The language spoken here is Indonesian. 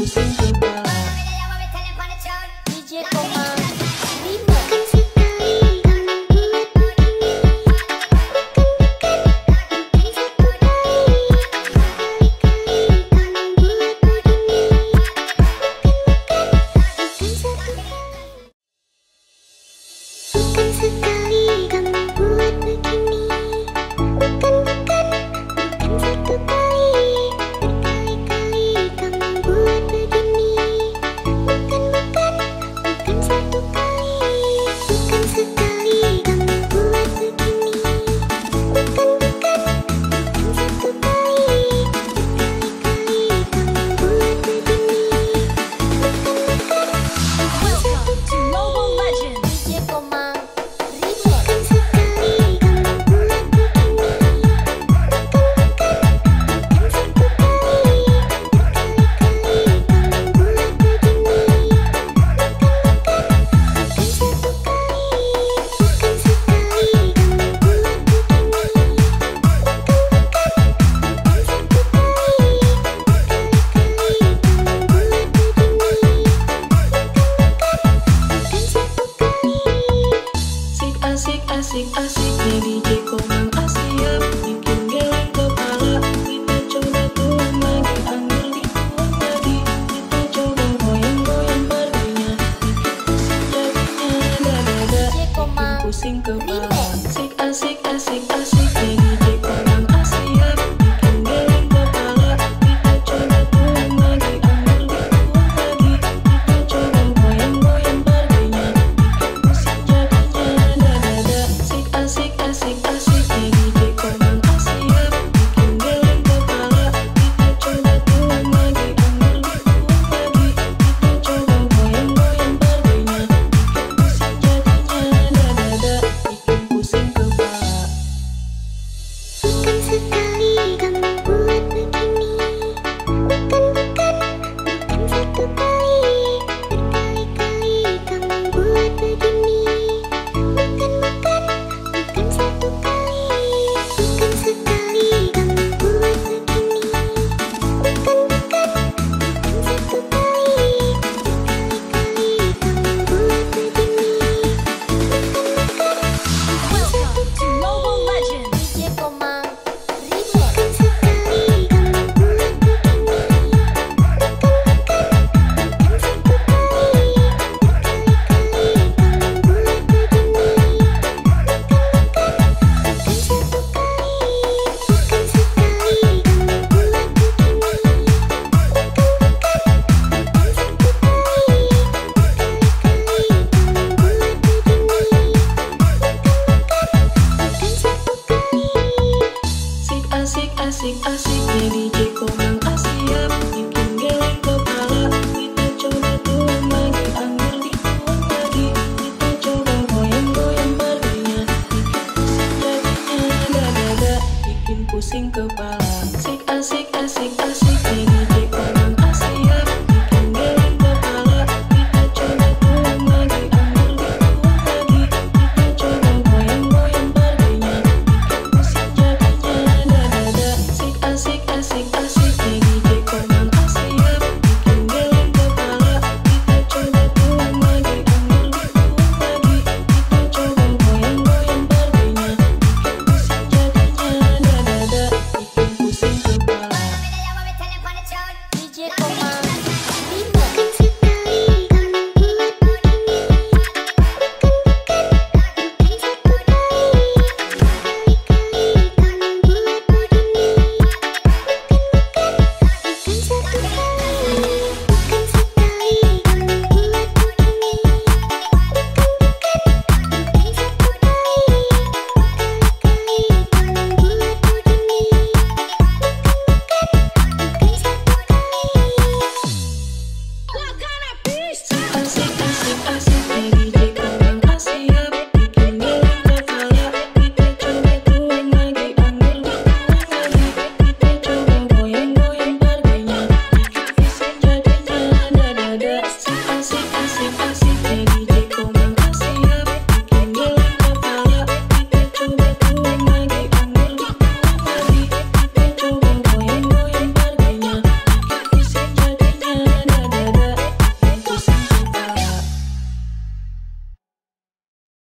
Música Legend! Xin. asik-asik jadi Komang Yeah.